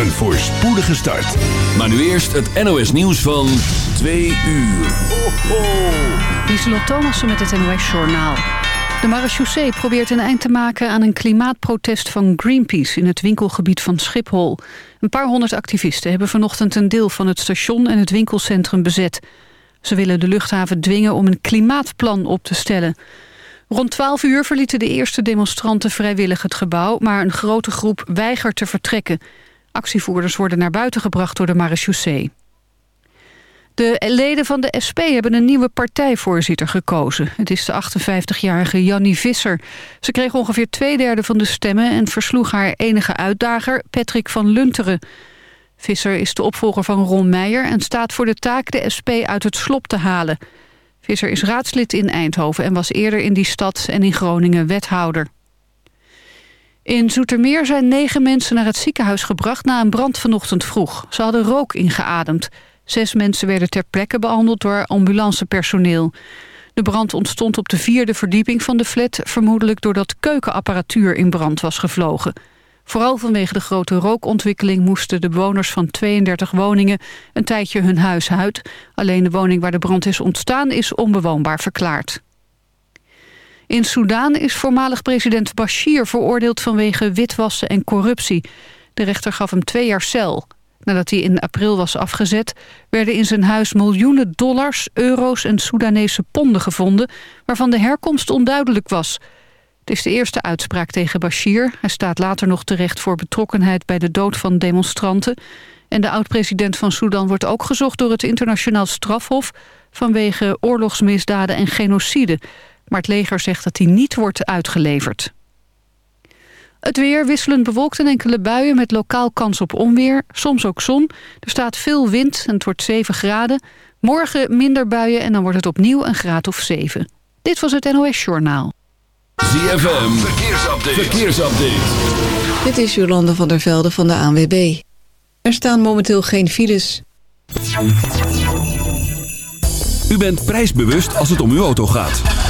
Een voorspoedige start. Maar nu eerst het NOS nieuws van 2 uur. Ho, ho. Lieselot Thomassen met het NOS Journaal. De marechaussee probeert een eind te maken aan een klimaatprotest van Greenpeace... in het winkelgebied van Schiphol. Een paar honderd activisten hebben vanochtend een deel van het station... en het winkelcentrum bezet. Ze willen de luchthaven dwingen om een klimaatplan op te stellen... Rond 12 uur verlieten de eerste demonstranten vrijwillig het gebouw... maar een grote groep weigert te vertrekken. Actievoerders worden naar buiten gebracht door de marechaussee. De leden van de SP hebben een nieuwe partijvoorzitter gekozen. Het is de 58-jarige Jannie Visser. Ze kreeg ongeveer twee derde van de stemmen... en versloeg haar enige uitdager, Patrick van Lunteren. Visser is de opvolger van Ron Meijer... en staat voor de taak de SP uit het slop te halen... Visser is raadslid in Eindhoven en was eerder in die stad en in Groningen wethouder. In Zoetermeer zijn negen mensen naar het ziekenhuis gebracht na een brand vanochtend vroeg. Ze hadden rook ingeademd. Zes mensen werden ter plekke behandeld door ambulancepersoneel. De brand ontstond op de vierde verdieping van de flat... vermoedelijk doordat keukenapparatuur in brand was gevlogen. Vooral vanwege de grote rookontwikkeling moesten de bewoners van 32 woningen een tijdje hun huis uit. Alleen de woning waar de brand is ontstaan is onbewoonbaar verklaard. In Soedan is voormalig president Bashir veroordeeld vanwege witwassen en corruptie. De rechter gaf hem twee jaar cel. Nadat hij in april was afgezet, werden in zijn huis miljoenen dollars, euro's en Soedanese ponden gevonden, waarvan de herkomst onduidelijk was. Het is de eerste uitspraak tegen Bashir. Hij staat later nog terecht voor betrokkenheid bij de dood van demonstranten. En de oud-president van Sudan wordt ook gezocht door het internationaal strafhof... vanwege oorlogsmisdaden en genocide. Maar het leger zegt dat hij niet wordt uitgeleverd. Het weer wisselend bewolkt en enkele buien met lokaal kans op onweer. Soms ook zon. Er staat veel wind en het wordt 7 graden. Morgen minder buien en dan wordt het opnieuw een graad of 7. Dit was het NOS Journaal. ZFM, verkeersupdate. verkeersupdate. Dit is Jolande van der Velde van de ANWB. Er staan momenteel geen files. U bent prijsbewust als het om uw auto gaat.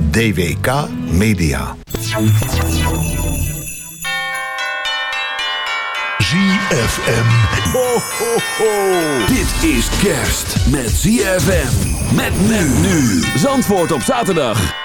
DWK Media. ZFM. Ho, ho, ho. Dit is kerst met ZFM. Met men nu. Zandvoort op zaterdag.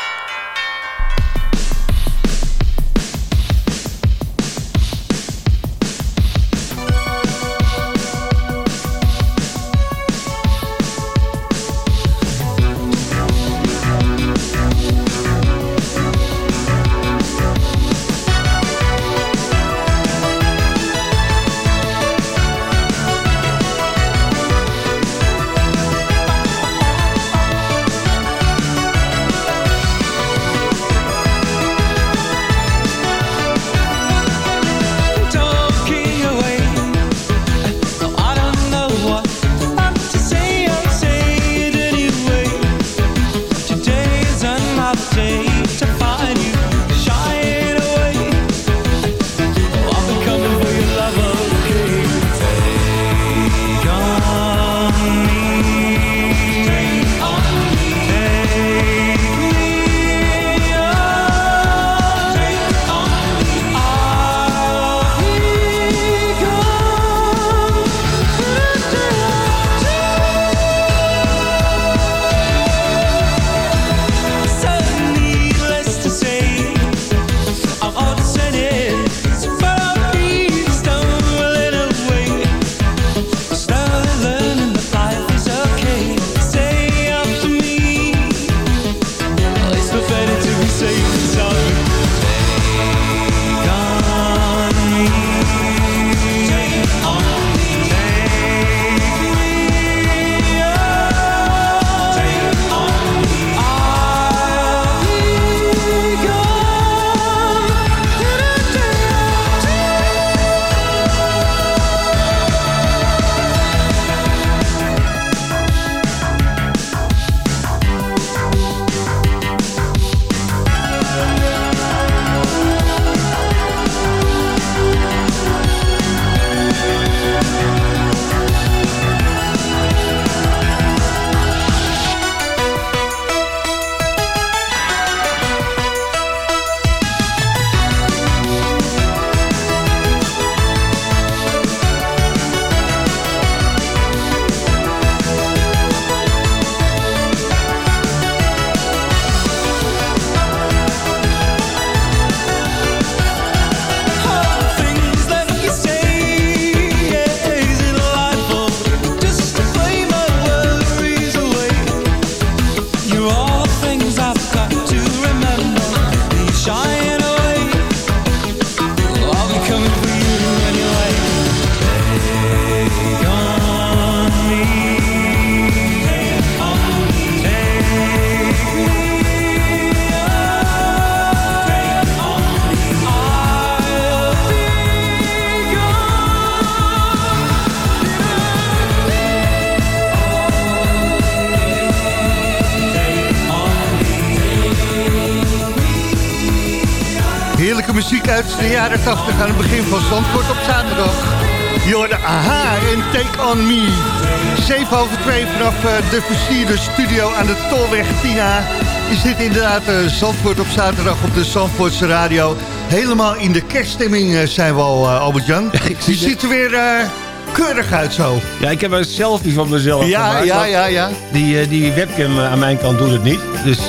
Jaren 80 aan het begin van Zandvoort op zaterdag. Jorden Aha en Take On Me. 7 over 2 vanaf eh, de versierde studio aan de Tolweg Tina. Is dit inderdaad uh, Zandvoort op zaterdag op de Zandvoortse radio. Helemaal in de kerststemming uh, zijn we al, Albert-Jan. Je ziet er weer keurig uit zo. Ja, ik heb een selfie van mezelf Ja, gemaakt, ja, ja, ja. Die, eh, die webcam eh, aan mijn kant doet het niet. Dus eh,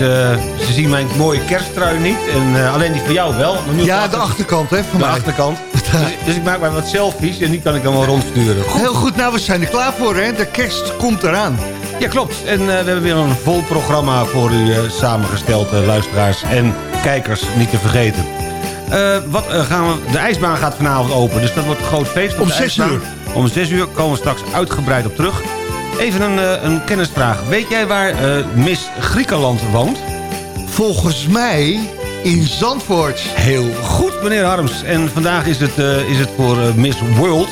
ze zien mijn mooie kersttrui niet. En alleen die van jou wel. Maar nu op Ja, de achter- achterkant hè, van de mij. achterkant. Dus, dus ik maak maar wat selfies en die kan ik dan wel rondsturen. Heel goed, nou we zijn er klaar voor hè. De kerst komt eraan. Ja, klopt. En we hebben weer een vol programma voor u samengesteld, luisteraars en kijkers, niet te vergeten. Eh, wat eh, gaan we... De ijsbaan gaat vanavond open, dus dat wordt een groot feest. Om de zes ijsbaan. uur. Om 6 uur komen we straks uitgebreid op terug. Even een, eh, een kennisvraag. Weet jij waar Miss Griekenland woont? Volgens mij in Zandvoort. Heel goed, meneer Harms. En vandaag is het, is het voor Miss World.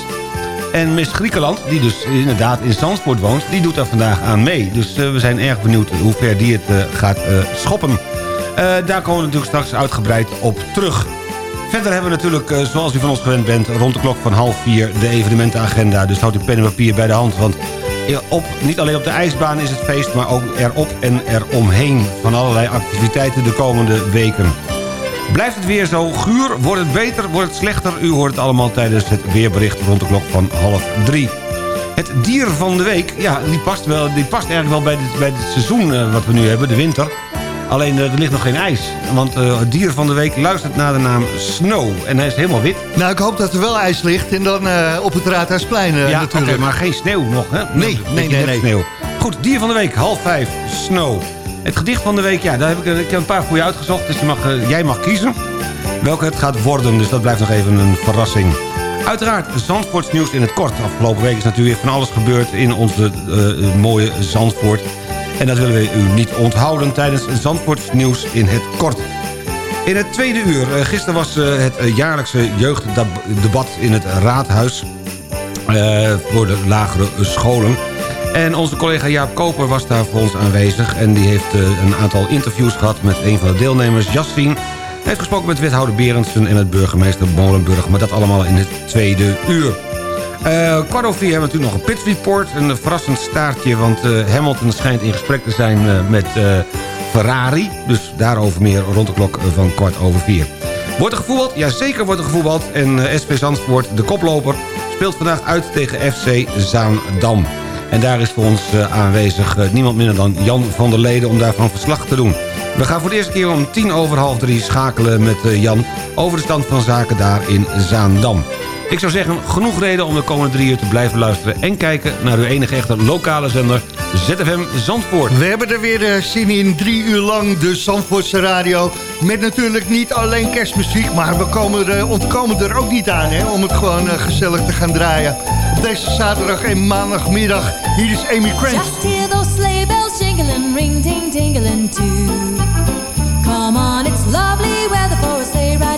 En Miss Griekenland, die dus inderdaad in Zandvoort woont... die doet daar vandaag aan mee. Dus we zijn erg benieuwd hoe ver die het gaat schoppen. Daar komen we natuurlijk straks uitgebreid op terug. Verder hebben we natuurlijk, eh, zoals u van ons gewend bent... rond de klok van half vier de evenementenagenda. Dus houd uw pen en papier bij de hand. Want op, niet alleen op de ijsbaan is het feest... maar ook erop en eromheen. Van allerlei activiteiten de komende weken. Blijft het weer zo guur? Wordt het beter? Wordt het slechter? U hoort het allemaal tijdens het weerbericht rond de klok van half drie. Het dier van de week, ja, die past, wel, die past eigenlijk wel bij bij dit seizoen eh, wat we nu hebben, de winter. Alleen eh, er ligt nog geen ijs. Want eh, het dier van de week luistert naar de naam Snow. En hij is helemaal wit. Nou, ik hoop dat er wel ijs ligt en dan eh, op het Raadhuisplein eh, ja, natuurlijk. maar geen sneeuw nog, hè? Nee, nee, nee, nee. Sneeuw. Goed, dier van de week, half vijf, Snow. Het gedicht van de week, ja, daar heb ik, ik heb een paar voor je uitgezocht. Dus je mag, jij mag kiezen welke het gaat worden. Dus dat blijft nog even een verrassing. Uiteraard Zandvoorts nieuws in het kort. Afgelopen week is natuurlijk van alles gebeurd in onze mooie Zandvoort. En dat willen we u niet onthouden tijdens Zandvoorts nieuws in het kort. In het tweede uur, eh, gisteren was eh, het eh, jaarlijkse jeugddebat in het raadhuis... voor de lagere scholen. En onze collega Jaap Koper was daar voor ons aanwezig... en die heeft een aantal interviews gehad met een van de deelnemers, Jassien. Hij heeft gesproken met wethouder Berendsen en met burgemeester Molenburg... maar dat allemaal in het tweede uur. Eh kwart over vier hebben we natuurlijk nog een pit report. Een verrassend staartje, want eh, Hamilton schijnt in gesprek te zijn eh, met Ferrari. Dus daarover meer rond de klok van kwart over vier. Wordt er gevoetbald? Jazeker wordt er gevoetbald. En SV Zandvoort, de koploper, speelt vandaag uit tegen FC Zaandam. En daar is voor ons aanwezig niemand minder dan Jan van der Leden... om daarvan verslag te doen. We gaan voor de eerste keer om tien over half drie schakelen met eh, Jan... over de stand van zaken daar in Zaandam. Ik zou zeggen, genoeg reden om de komende drie uur te blijven luisteren... en kijken naar uw enige echte lokale zender ZFM Zandvoort. We hebben er weer eh, zin in, drie uur lang de Zandvoortse radio. Met natuurlijk niet alleen kerstmuziek, maar we komen er, ontkomen er ook niet aan... Hè, om het gewoon eh, gezellig te gaan draaien. Op deze zaterdag en maandagmiddag, hier is Amy Crane. Just hear those sleigh bells jingling, ring tingling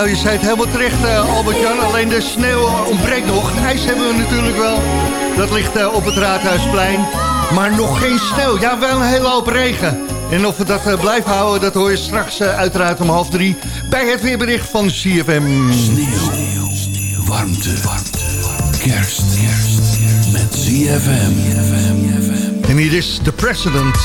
Nou, je zei het helemaal terecht, eh, Albert-Jan. Alleen de sneeuw ontbreekt nog. Het ijs hebben we natuurlijk wel. Dat ligt eh, op het Raadhuisplein. Maar nog geen sneeuw. Ja, wel een hele hoop regen. En of we dat eh, blijven houden, dat hoor je straks uiteraard om half drie... bij het weerbericht van CFM. Sneeuw, warmte, warmte, kerst, kerst. Met ZFM. En hier is The President.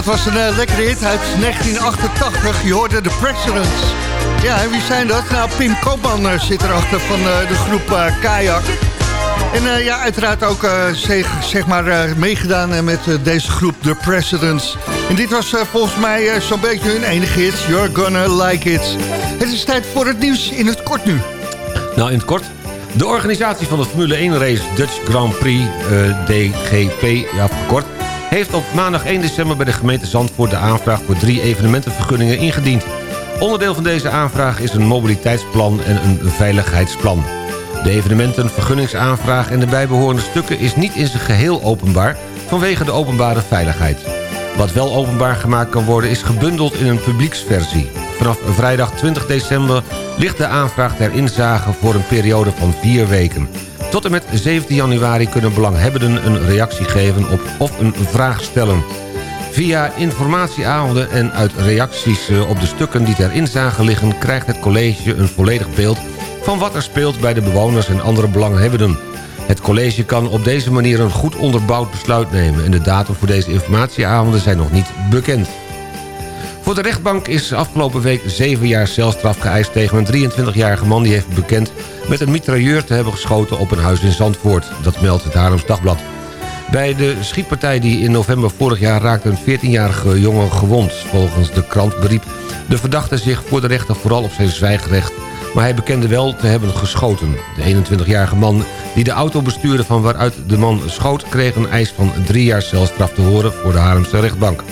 Dat was een eh, lekkere hit uit 1988. Je hoorde de Presidents. Ja, en wie zijn dat? Nou, Pim Koopman eh, zit erachter van eh, de groep Kajak. En ja, uiteraard ook zeg, zeg maar meegedaan met deze groep, The Presidents. En dit was volgens mij zo'n beetje hun enige hit. You're gonna like it. Het is tijd voor het nieuws in het kort nu. Nou, in het kort. De organisatie van de Formule 1 race Dutch Grand Prix, DGP, ja, verkort... heeft op maandag 1 december bij de gemeente Zandvoort... de aanvraag voor drie evenementenvergunningen ingediend. Onderdeel van deze aanvraag is een mobiliteitsplan en een veiligheidsplan. De evenementenvergunningsaanvraag en de bijbehorende stukken... is niet in zijn geheel openbaar vanwege de openbare veiligheid. Wat wel openbaar gemaakt kan worden is gebundeld in een publieksversie. Vanaf vrijdag 20 december ligt de aanvraag ter inzage voor een periode van vier weken. Tot en met 17 januari kunnen belanghebbenden een reactie geven op of een vraag stellen. Via informatieavonden en uit reacties eh, op de stukken die ter inzage liggen... krijgt het college een volledig beeld van wat er speelt bij de bewoners en andere belanghebbenden. Het college kan op deze manier een goed onderbouwd besluit nemen... en de datum voor deze informatieavonden zijn nog niet bekend. Voor de rechtbank is afgelopen week 7 jaar celstraf geëist tegen een 23-jarige man... die heeft bekend met een mitrailleur te hebben geschoten op een huis in Zandvoort. Dat meldt het Haarlems Dagblad. Bij de schietpartij die in november vorig jaar raakte een 14-jarige jongen gewond. Volgens de krant beriep de verdachte zich voor de rechter vooral op zijn zwijgrecht. Maar hij bekende wel te hebben geschoten. De 21-jarige man die de auto bestuurde van waaruit de man schoot... kreeg een eis van drie jaar celstraf te horen voor de Haarlemse rechtbank.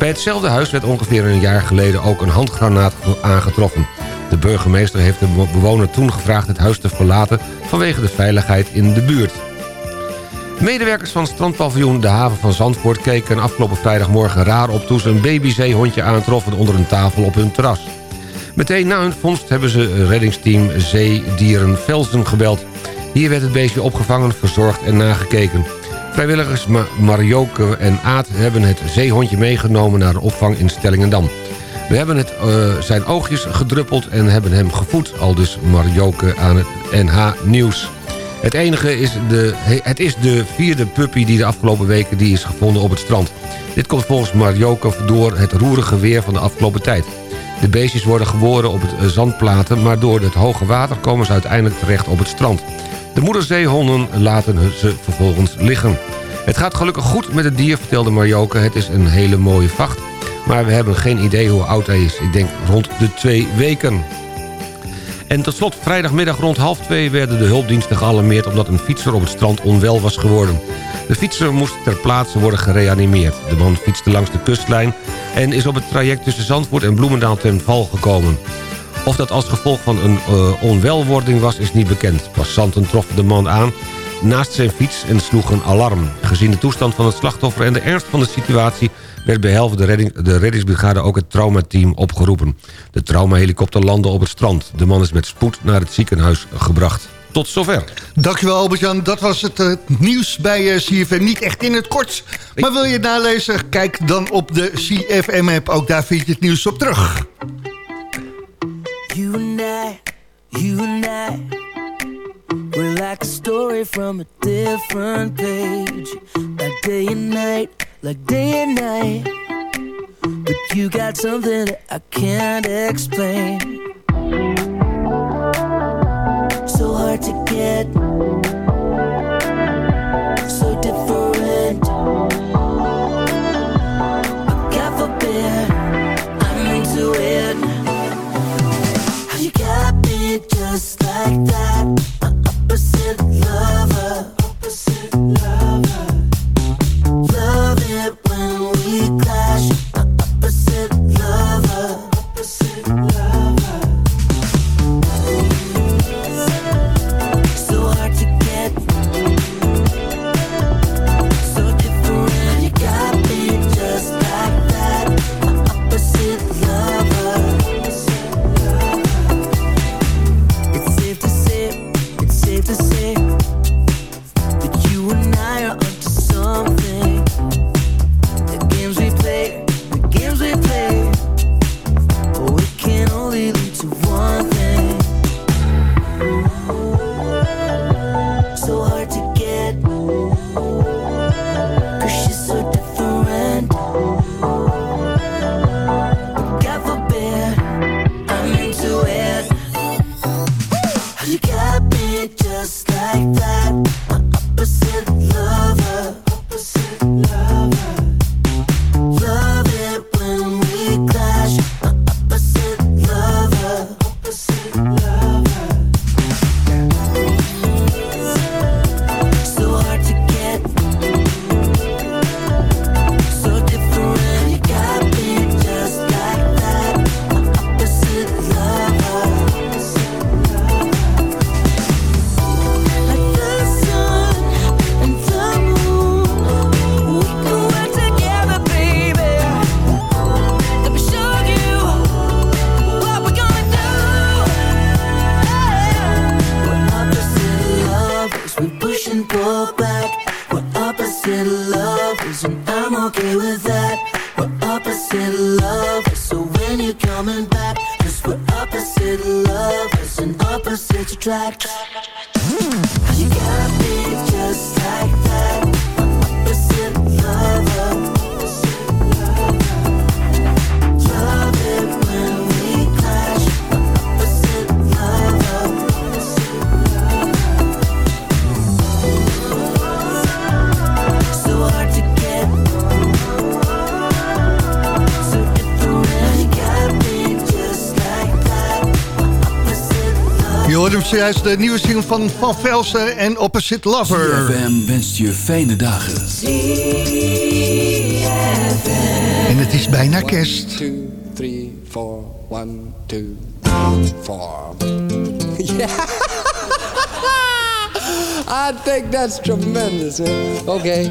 Bij hetzelfde huis werd ongeveer een jaar geleden ook een handgranaat aangetroffen. De burgemeester heeft de bewoner toen gevraagd het huis te verlaten... vanwege de veiligheid in de buurt. Medewerkers van strandpaviljoen De Haven van Zandvoort keken afgelopen vrijdagmorgen raar op... toen ze een babyzeehondje aantroffen onder een tafel op hun terras. Meteen na hun vondst hebben ze reddingsteam Zeedieren Velsen gebeld. Hier werd het beestje opgevangen, verzorgd en nagekeken. Vrijwilligers Ma Marioke en Aad hebben het zeehondje meegenomen naar een opvang in Stellingendam. We hebben het, uh, zijn oogjes gedruppeld en hebben hem gevoed, al dus Marioke aan het NH Nieuws. Het enige is de, het is de vierde puppy die de afgelopen weken die is gevonden op het strand. Dit komt volgens Marjoke door het roerige weer van de afgelopen tijd. De beestjes worden geboren op het zandplaten... maar door het hoge water komen ze uiteindelijk terecht op het strand. De moederzeehonden laten ze vervolgens liggen. Het gaat gelukkig goed met het dier, vertelde Marjoke. Het is een hele mooie vacht. Maar we hebben geen idee hoe oud hij is. Ik denk rond de twee weken. En tot slot, vrijdagmiddag rond half twee werden de hulpdiensten gealarmeerd... omdat een fietser op het strand onwel was geworden. De fietser moest ter plaatse worden gereanimeerd. De man fietste langs de kustlijn en is op het traject tussen Zandvoort en Bloemendaal ten val gekomen. Of dat als gevolg van een uh, onwelwording was, is niet bekend. Passanten troffen de man aan naast zijn fiets en sloegen alarm. Gezien de toestand van het slachtoffer en de ernst van de situatie... werd helft de, de reddingsbrigade ook het traumateam opgeroepen. De traumahelikopter landde op het strand. De man is met spoed naar het ziekenhuis gebracht. Tot zover. Dankjewel Albert-Jan. Dat was het uh, nieuws bij uh, CFM. Niet echt in het kort. Maar wil je het nalezen? Kijk dan op de CFM-app. Ook daar vind je het nieuws op terug. From a different page. Like day and night, like day and night. But you got something that I can't explain. So hard to get. So different. But God forbid I'm into it. How you got me just De nieuwe single van Van Velsen en Opposite Lover. ZFM wenst je fijne dagen. En het is bijna kerst. two, three, four, one, two, four. Yeah. I think that's tremendous. man. Okay.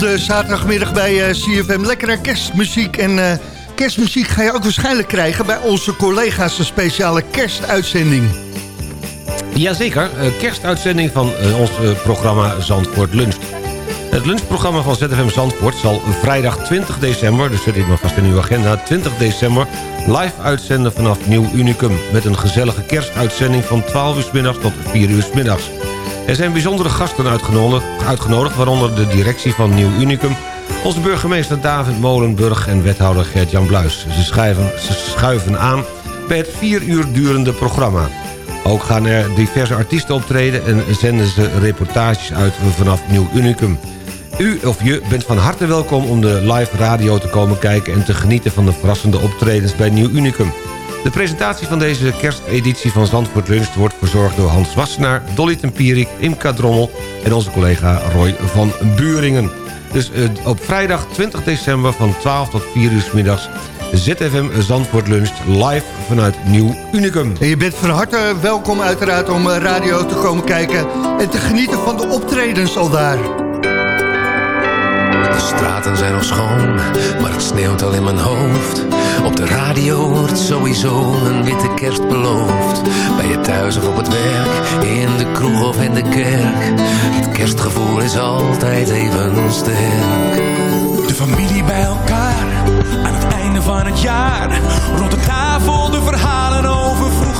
De zaterdagmiddag bij eh, CFM. Lekkere kerstmuziek. En eh, kerstmuziek ga je ook waarschijnlijk krijgen... bij onze collega's een speciale kerstuitzending. Jazeker, eh, kerstuitzending van ons programma Zandvoort Lunch. Het lunchprogramma van ZFM Zandvoort zal vrijdag 20 december... dus zet ik maar vast in uw agenda, 20 december... live uitzenden vanaf Nieuw Unicum... met een gezellige kerstuitzending van 12 uur middags tot 4 uur middags. Er zijn bijzondere gasten uitgenodigd, waaronder de directie van Nieuw Unicum... onze burgemeester David Molenburg en wethouder Gert-Jan Bluis. Ze, schuiven, ze schuiven aan bij het 4 uur durende programma. Ook gaan er diverse artiesten optreden en zenden ze reportages uit vanaf Nieuw Unicum. U of je bent van harte welkom om de live radio te komen kijken... en te genieten van de verrassende optredens bij Nieuw Unicum. De presentatie van deze kersteditie van Zandvoort Lunch... wordt verzorgd door Hans Wassenaar, Dolly Tempierik, Imka Drommel... en onze collega Roy van Buringen. Dus eh, op vrijdag 20 december van 12 tot 4 uur middags... ZFM Zandvoort Lunch live vanuit Nieuw Unicum. En je bent van harte welkom uiteraard om eh, radio te komen kijken... en te genieten van de optredens al daar. Straten zijn nog schoon, maar het sneeuwt al in mijn hoofd. Op de radio wordt sowieso een witte kerst beloofd. Bij je thuis of op het werk, in de kroeg of in de kerk. Het kerstgevoel is altijd even sterk. De familie bij elkaar, aan het einde van het jaar. Rond de tafel de verhalen over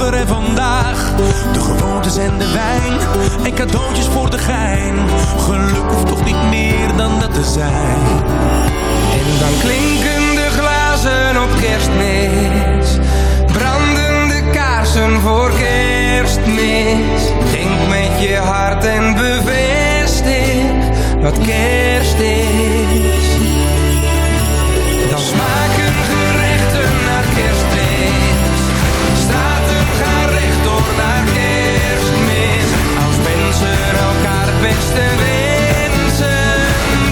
en vandaag. De gewoontes en de wijn, en cadeautjes voor de gein. Geluk hoeft toch niet meer dan dat te zijn. En dan klinken de glazen op kerstmis. Branden de kaarsen voor kerstmis. Denk met je hart en bevestig wat kerst is. Dan smaken beste wensen.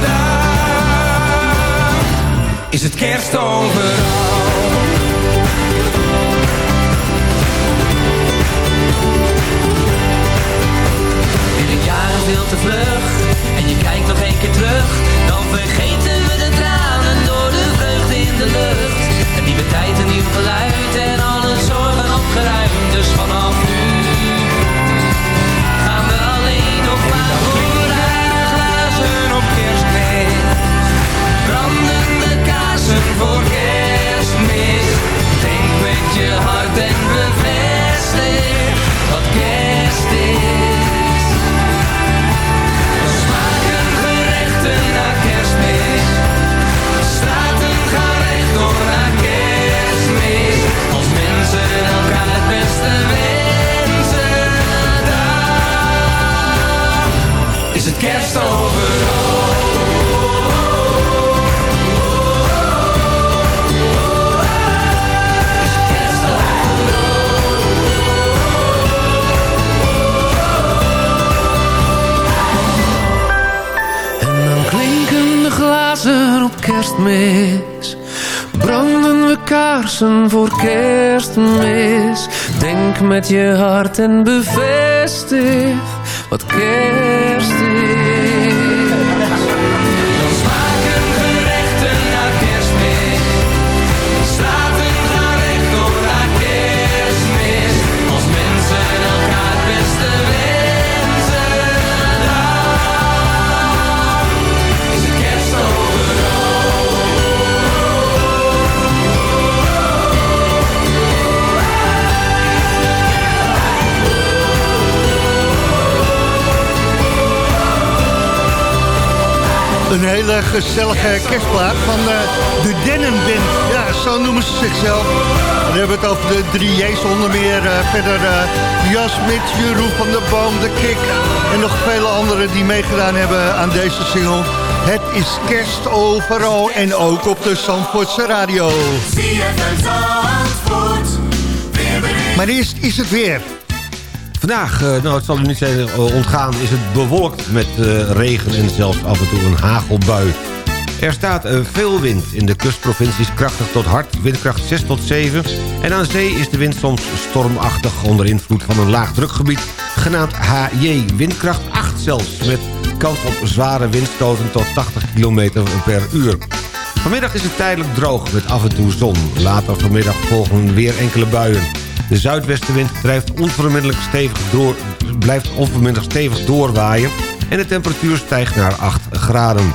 Dan is het kerst overal. Weer een jaar veel te vlug En je kijkt nog een keer terug Dan vergeten kaarsen met je hart en bevestig wat kerst Een hele gezellige kerstplaat van eh, de Dennen Band. Ja, zo noemen ze zichzelf. Dan hebben we het over de drie J's onder meer. eh, verder uh, Jas Smit, Jeroen van der Boom, De Kik... en nog vele anderen die meegedaan hebben aan deze single. Het is kerst overal en ook op de Zandvoortse radio. Maar eerst is het weer. Vandaag, eh, nou het zal u niet zijn eh, ontgaan, is het bewolkt met eh, regen en zelfs af en toe een hagelbui. Er staat veel wind in de kustprovincies krachtig tot hard, windkracht 6 tot 7. En aan zee is de wind soms stormachtig onder invloed van een laag drukgebied, genaamd HJ, windkracht 8 zelfs, met kans op zware windstoten tot 80 km per uur. Vanmiddag is het tijdelijk droog met af en toe zon. Later vanmiddag volgen weer enkele buien. De zuidwestenwind drijft stevig door, blijft onvermindelijk stevig doorwaaien... en de temperatuur stijgt naar 8 graden.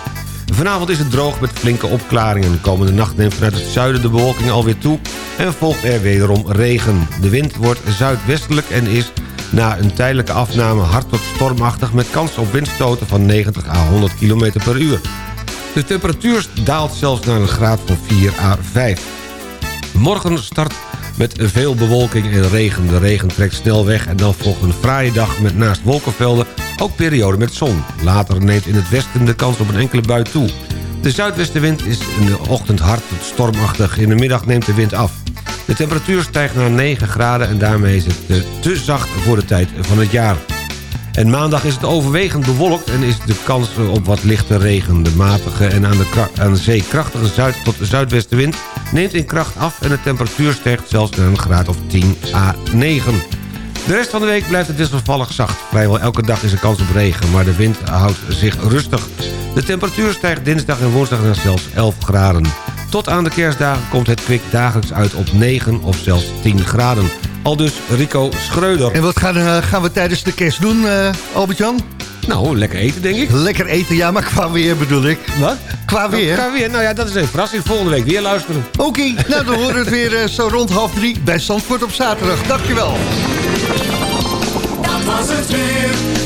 Vanavond is het droog met flinke opklaringen. Komende nacht neemt vanuit het zuiden de bewolking alweer toe... en volgt er wederom regen. De wind wordt zuidwestelijk en is na een tijdelijke afname hard tot stormachtig... met kans op windstoten van 90 à 100 km per uur. De temperatuur daalt zelfs naar een graad van 4 à 5. Morgen start met veel bewolking en regen. De regen trekt snel weg en dan volgt een fraaie dag met naast wolkenvelden ook periode met zon. Later neemt in het westen de kans op een enkele bui toe. De zuidwestenwind is in de ochtend hard tot stormachtig. In de middag neemt de wind af. De temperatuur stijgt naar 9 graden en daarmee is het eh, te zacht voor de tijd van het jaar. En maandag is het overwegend bewolkt en is de kans op wat lichte regen. De matige en aan de, aan zee krachtige zuid- tot zuidwestenwind neemt in kracht af... en de temperatuur stijgt zelfs naar een graad of 10 à 9. De rest van de week blijft het wisselvallig zacht. Vrijwel elke dag is er kans op regen, maar de wind houdt zich rustig. De temperatuur stijgt dinsdag en woensdag naar zelfs 11 graden. Tot aan de kerstdagen komt het kwik dagelijks uit op 9 of zelfs 10 graden. Al dus Rico Schreuder. En wat gaan, eh, gaan we tijdens de kerst doen, eh, Albert-Jan? Nou, lekker eten, denk ik. Lekker eten, ja, maar qua weer bedoel ik. Wat? Qua weer? Qua weer, nou ja, dat is een verrassing. Volgende week weer luisteren. Oké, nou dan horen we het weer eh, zo rond half drie bij Zandvoort op zaterdag. Dankjewel. Dat was het weer.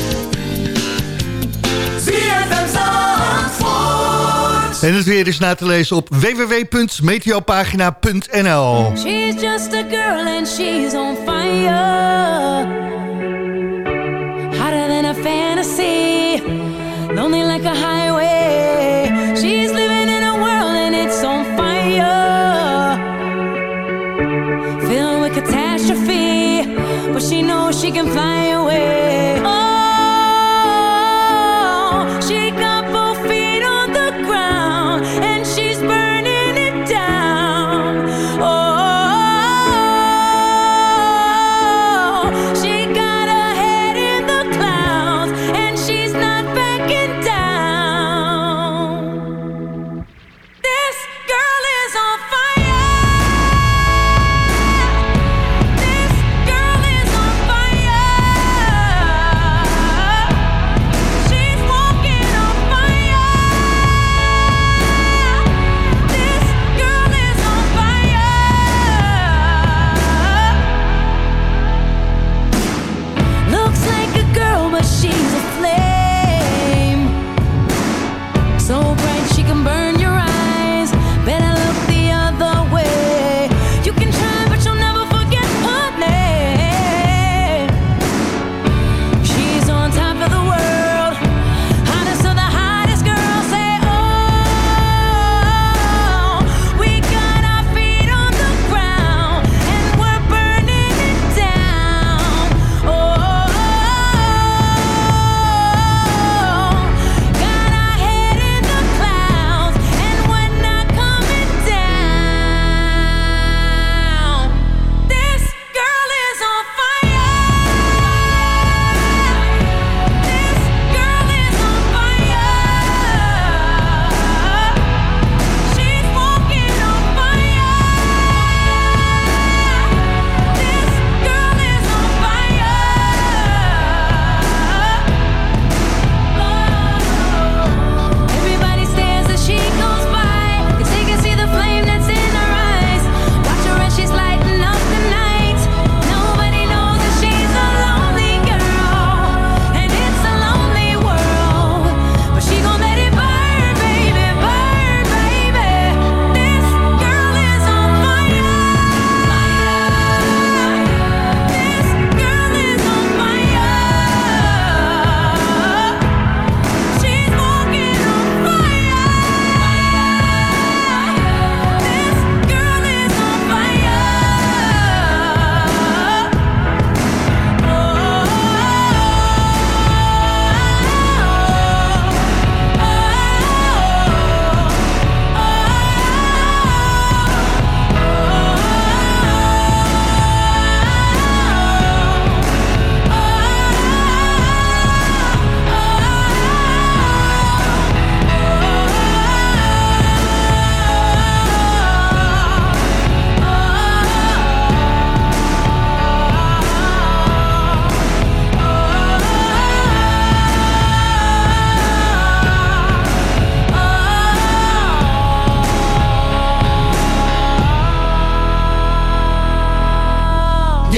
En het weer is na te lezen op www.meteopagina.nl She's just a girl and she's on fire. Hotter than a fantasy. Lonely like a highway. She's living in a world and it's on fire. Filled with catastrophe. But she knows she can fly away. Oh,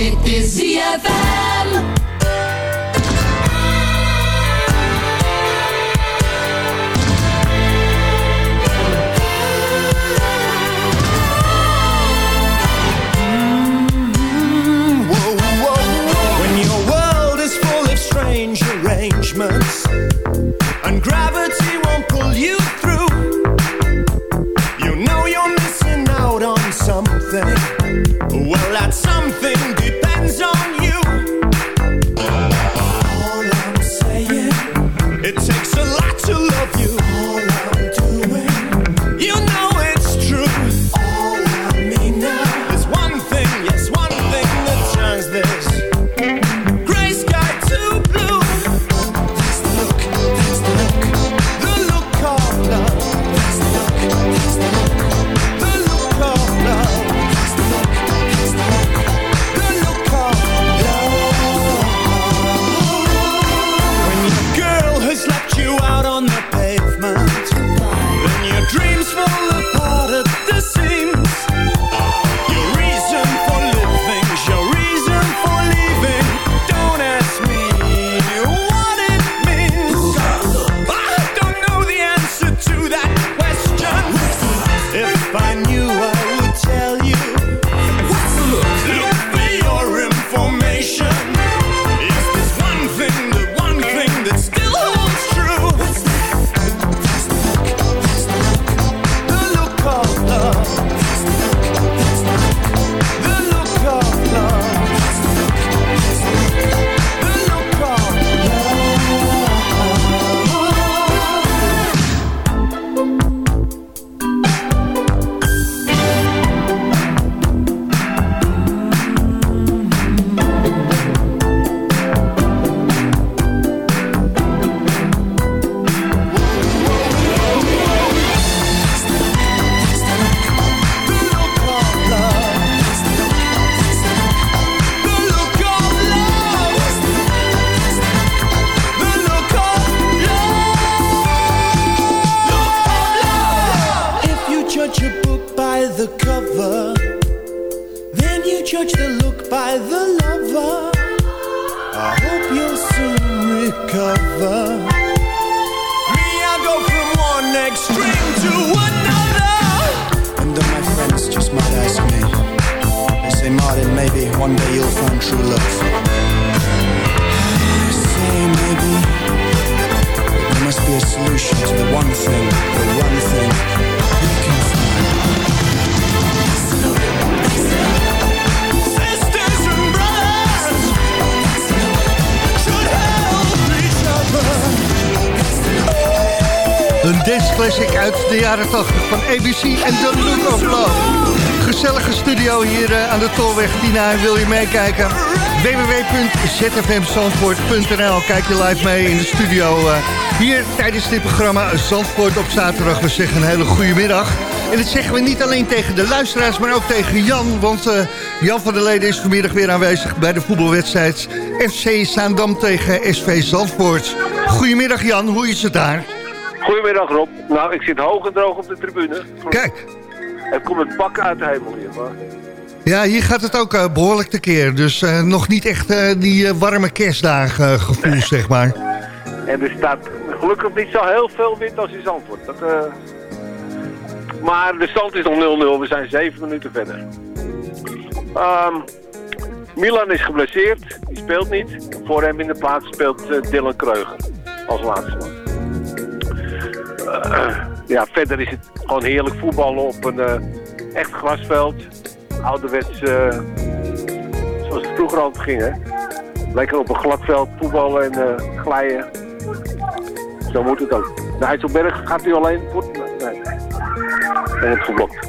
Dit is ZFM. En The Look of Love. Gezellige studio hier eh, aan de Tolweg Tina. Wil je meekijken? www.zfmzandvoort.nl Kijk je live mee in de studio. eh, hier tijdens dit programma Zandvoort op zaterdag. We zeggen een hele goede middag. En dat zeggen we niet alleen tegen de luisteraars, maar ook tegen Jan. Want eh, Jan van der Leden is vanmiddag weer aanwezig bij de voetbalwedstrijd FC Zaandam tegen SV Zandvoort. Goedemiddag Jan, hoe is het daar? Goedemiddag Rob. Nou, ik zit hoog en droog op de tribune. Kijk. Het komt het pak uit de hemel hier. Maar... Ja, hier gaat het ook eh, behoorlijk tekeer. Dus eh, nog niet echt eh, die warme kerstdagen gevoel, zeg maar. En er staat gelukkig niet zo heel veel wind als in Zandvoort. Dat, Maar de stand is nog 0-0. We zijn 7 minuten verder. Ehm, Milan is geblesseerd. Die speelt niet. Voor hem in de plaats speelt Dylan Kreuger. Als laatste man. Eh, ja, verder is het gewoon heerlijk voetballen op een eh, echt grasveld. Ouderwets, eh, zoals het vroeger altijd ging, hè. Lekker op een gladveld voetballen en glijden. Zo moet het ook. De IJsselberg gaat u alleen voet? Nee. En het geblokt.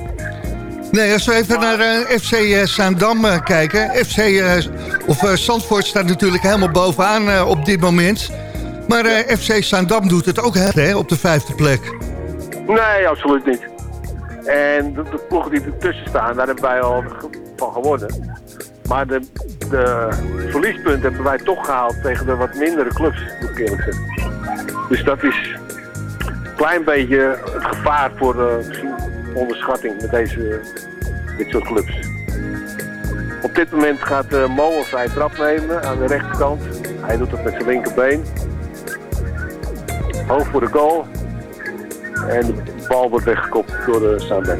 Nee, als we even naar FC Zaandam kijken. FC, of Zandvoort staat natuurlijk helemaal bovenaan op dit moment. Maar eh, FC Zaandam doet het ook hè, op de vijfde plek. Nee, absoluut niet. En de, de ploegen die ertussen staan, daar hebben wij al van gewonnen. Maar de, de verliespunten hebben wij toch gehaald tegen de wat mindere clubs, moet ik eerlijk zeggen. Dus dat is een klein beetje het gevaar voor onderschatting met deze, dit soort clubs. Op dit moment gaat uh, Mo een vrije trap nemen aan de rechterkant. Hij doet het met zijn linkerbeen. Hoog voor de goal. En de bal wordt weggekopt door de Sander.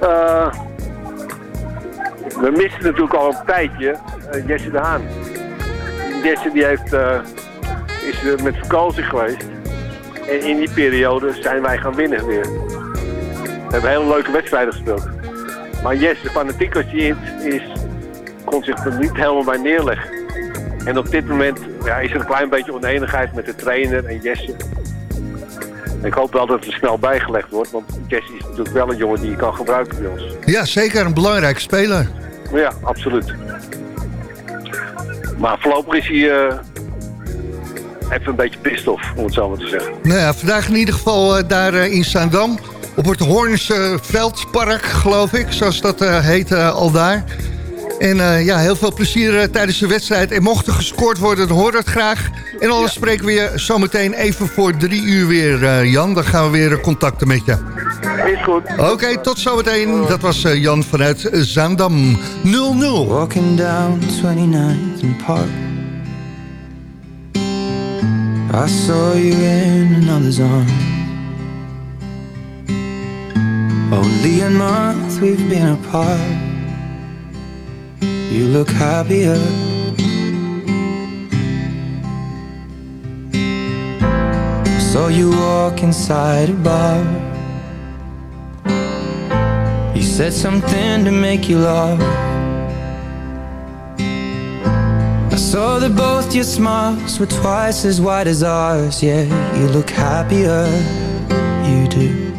Eh we missen natuurlijk al een tijdje eh, Jesse de Haan. Jesse die heeft, eh, is met vakantie geweest. En in die periode zijn wij gaan winnen weer. We hebben hele leuke wedstrijden gespeeld. Maar Jesse, fanatiek als hij is, kon zich er niet helemaal bij neerleggen. En op dit moment ja, is er een klein beetje oneenigheid met de trainer en Jesse. Ik hoop wel dat het er snel bijgelegd wordt, want Jesse is natuurlijk wel een jongen die je kan gebruiken bij ons. Ja, zeker een belangrijke speler. Ja, absoluut. Maar voorlopig is hij eh, even een beetje pissed off, om het zo maar te zeggen. Nou ja, vandaag in ieder geval eh, daar eh, in Zaandam. Op het Hoorns eh, Veldpark, geloof ik. Zoals dat heet al daar. En eh, ja, heel veel plezier eh, tijdens de wedstrijd. En mocht er gescoord worden, dan hoor het graag. En anders spreken we je zometeen even voor drie uur weer, eh, Jan. Dan gaan we weer contacten met je. Is goed. Oké, tot zometeen. Dat was eh, Jan vanuit Zaandam 0-0. Walking down 29th and Park I saw you in another's arms Only a month we've been apart You look happier. Saw you walk inside a bar. You said something to make you laugh. I saw that both your smiles were twice as wide as ours. Yeah, you look happier, you do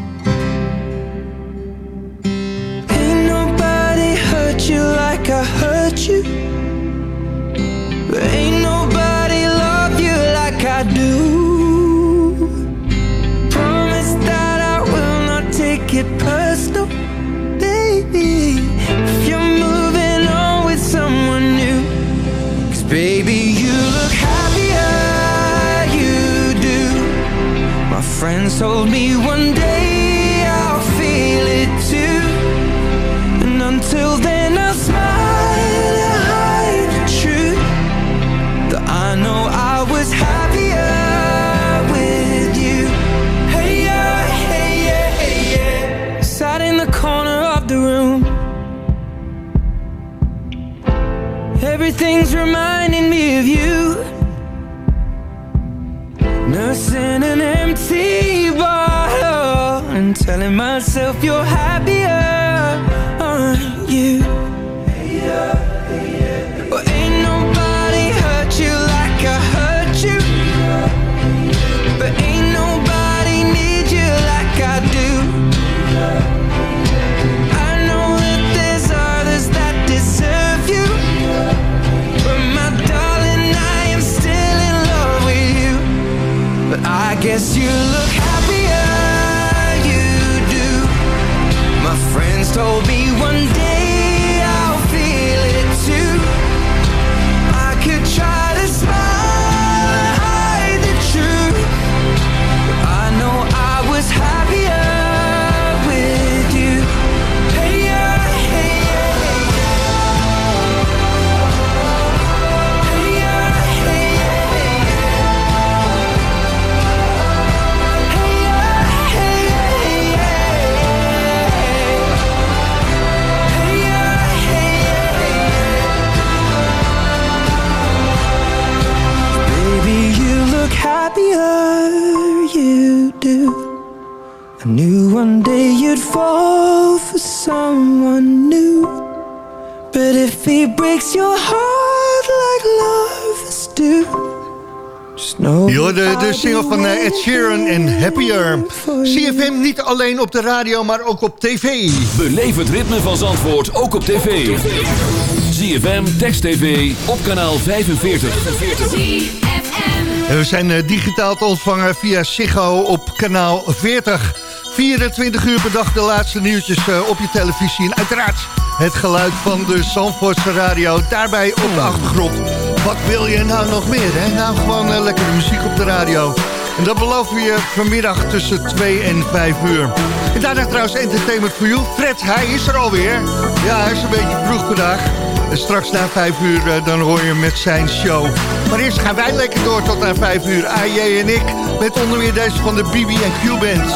Hurt you. Ain't nobody love you like I do. Promise that I will not take it personal Baby, if you're moving on with someone new Cause baby, you look happier, you do. My friends told me one day do. I knew one day you'd fall for someone new. But if he breaks your heart like lovers do, just know Je hoorde de single van eh, Ed Sheeran en Happier. CFM niet alleen op de radio, maar ook op tv. Beleef het ritme van Zandvoort ook op tv. ZFM, Text TV, op kanaal 45. En we zijn eh, digitaal te ontvangen via Ziggo op kanaal 40. 24 uur per dag de laatste nieuwtjes eh, op je televisie. En uiteraard het geluid van de Zandvoortse radio. Daarbij op de achtergrond. Wat wil je nou nog meer? Hè? Nou, gewoon uh, lekkere muziek op de radio. En dat beloven we je vanmiddag tussen 2 en 5 uur. En daarna trouwens Entertainment for You. Fred, hij is er alweer. Ja, hij is een beetje vroeg vandaag. Straks na 5 uur uh, dan hoor je met zijn show. Maar eerst gaan wij lekker door tot na 5 uur. AJ en ik met onder meer deze van de BB en Q Bands.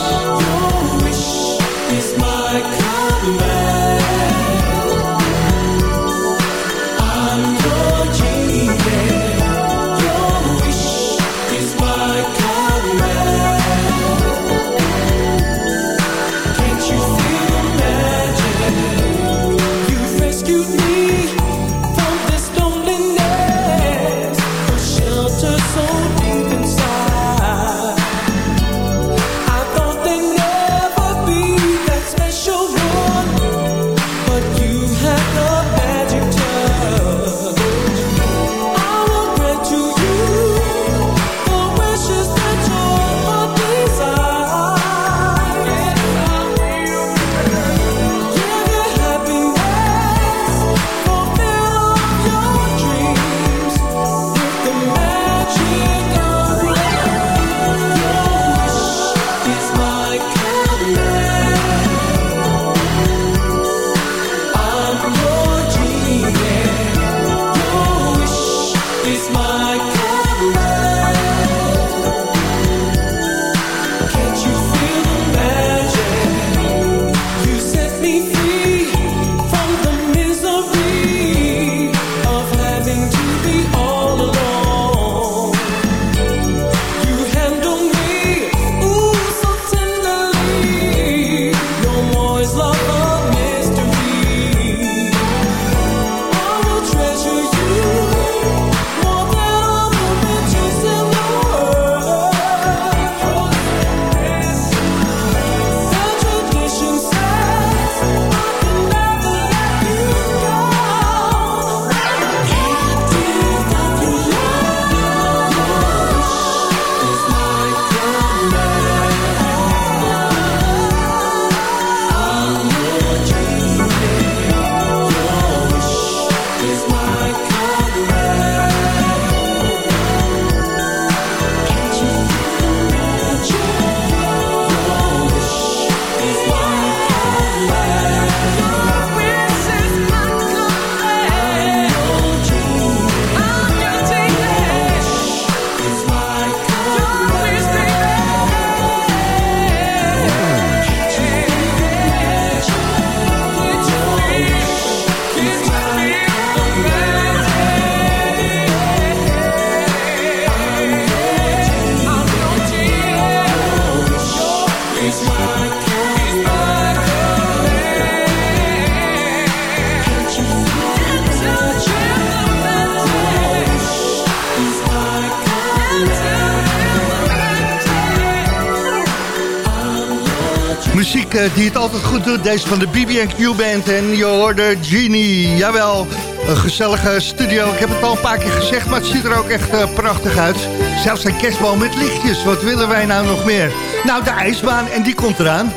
Eh, die het altijd goed doet. Deze van de BB&Q Band en je hoorde Genie. Jawel, een gezellige studio. Ik heb het al een paar keer gezegd, maar het ziet er ook echt eh, prachtig uit. Zelfs een kerstboom met lichtjes. Wat willen wij nou nog meer? Nou, de ijsbaan en die komt eraan.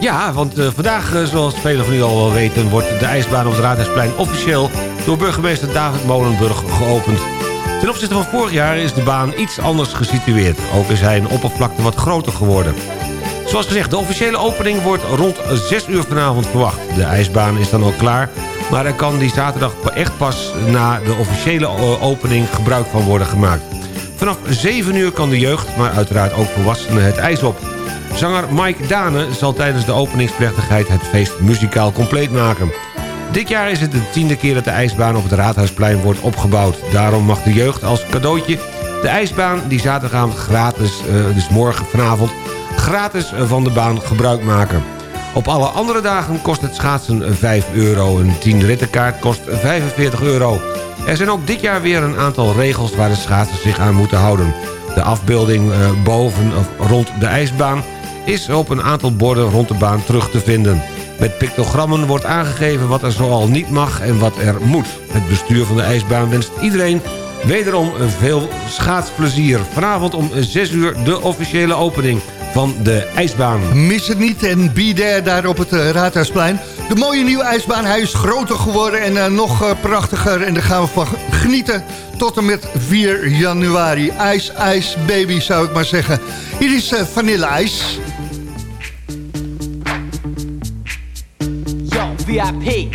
Ja, want eh, vandaag, zoals velen van u al wel weten... wordt de ijsbaan op het Raadhuisplein officieel... door burgemeester David Molenburg geopend. Ten opzichte van vorig jaar is de baan iets anders gesitueerd. Ook is hij een oppervlakte wat groter geworden. Zoals gezegd, de officiële opening wordt rond 6 uur vanavond verwacht. De ijsbaan is dan al klaar, maar er kan die zaterdag echt pas... na de officiële eh, opening gebruik van worden gemaakt. Vanaf 7 uur kan de jeugd, maar uiteraard ook volwassenen het ijs op. Zanger Mike Dane zal tijdens de openingsplechtigheid het feest muzikaal compleet maken. Dit jaar is het de tiende keer dat de ijsbaan op het Raadhuisplein wordt opgebouwd. Daarom mag de jeugd als cadeautje de ijsbaan die zaterdagavond gratis, eh, dus morgen vanavond, gratis van de baan gebruik maken. Op alle andere dagen kost het schaatsen 5 euro. Een 10 rittenkaart kost 45 euro. Er zijn ook dit jaar weer een aantal regels waar de schaatsers zich aan moeten houden. De afbeelding eh, boven of rond de ijsbaan is op een aantal borden rond de baan terug te vinden. Met pictogrammen wordt aangegeven wat er zoal niet mag en wat er moet. Het bestuur van de ijsbaan wenst iedereen wederom veel schaatsplezier. Vanavond om 6 uur de officiële opening van de ijsbaan. Mis het niet en be there daar op het eh, Raadhuisplein. De mooie nieuwe ijsbaan, hij is groter geworden en eh, nog eh, prachtiger. En daar gaan we van genieten tot en met 4 januari. IJs, ijs, baby zou ik maar zeggen. Hier is uh, vanille-ijs. Yo, VIP.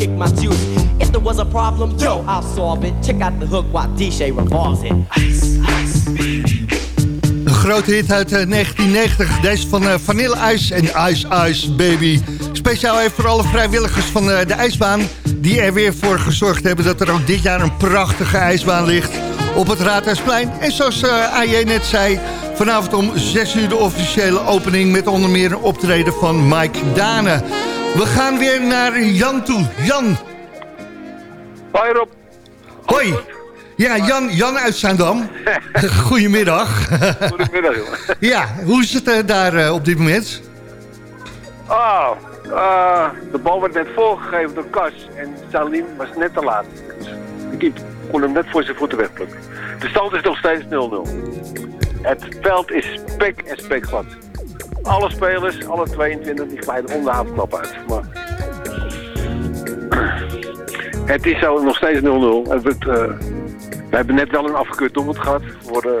kick my juice. If there was a problem, yo, I'll solve it. Check out the hook while DJ revolves it. Grote hit uit eh, 1990. Deze van eh, Vanille Ice en Ice Ice Baby. Speciaal even voor alle vrijwilligers van eh, de ijsbaan... die er weer voor gezorgd hebben dat er ook dit jaar een prachtige ijsbaan ligt... op het Raadhuisplein. En zoals AJ net zei, vanavond om 6 uur de officiële opening... met onder meer een optreden van Mike Dane. We gaan weer naar Jan toe. Jan. Hoi Rob. Hoi. Ja, Jan, Jan uit Zaandam. Goedemiddag. Goedemiddag, jongen. ja, hoe is het uh, daar uh, op dit moment? Oh, uh, de bal werd net voorgegeven door Kas en Salim was net te laat. Dus de keeper kon hem net voor zijn voeten wegplukken. De stand is nog steeds 0-0. Het veld is spek en spek glad. Alle spelers, alle 22, die glijden om de havenklap uit. Maar... Het is zo nog steeds 0-0. Het wordt... We hebben net wel een afgekeurd doelpunt gehad. Voor, uh,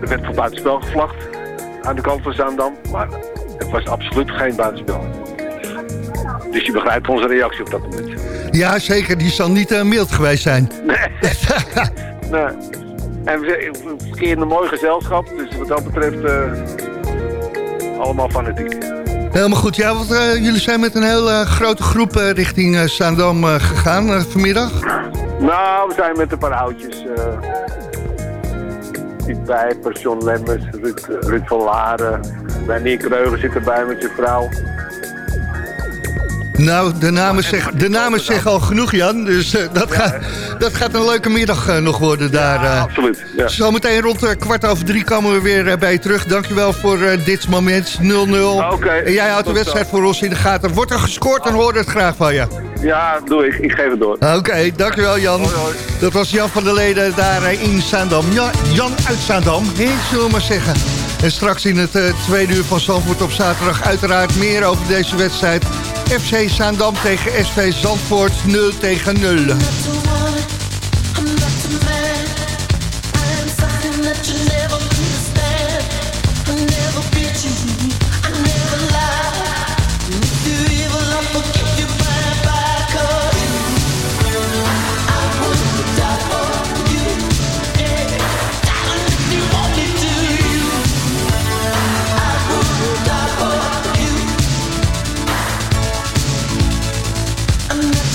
er werd voor buitenspel gevlacht aan de kant van Zaandam. Maar het was absoluut geen buitenspel. Dus je begrijpt onze reactie op dat moment. Ja, zeker. Die zal niet uh, mild geweest zijn. Nee. nee. En we verkeren in een mooi gezelschap. Dus wat dat betreft uh, allemaal fanatiek. Helemaal goed. Ja, want uh, jullie zijn met een hele grote groep richting Zaandam gegaan vanmiddag. Nou, we zijn met een paar oudjes. Uh, Piet Pijpers, John Lemmers, Ruud, Ruud van Laren. Reinier Kreuger zit erbij met zijn vrouw. Nou, de namen, zeg, de namen zeggen al genoeg, Jan. Dus uh, dat, ja, gaat, dat gaat een leuke middag uh, nog worden daar. Ja, absoluut. Ja. Zometeen rond kwart over drie komen we weer bij je terug. Dankjewel voor dit moment, 0-0. Okay. En jij houdt de wedstrijd voor ons in de gaten. Wordt er gescoord, dan hoor het graag van je. Ja, doe ik. Ik geef het door. Oké, okay, dankjewel Jan. Hoi, hoi. Dat was Jan van der Leden daar in Zaandam. Ja, Jan uit Zaandam, he, zullen we maar zeggen. En straks in het uh, tweede uur van Zandvoort op zaterdag uiteraard meer over deze wedstrijd. FC Zaandam tegen SV Zandvoort 0 tegen 0.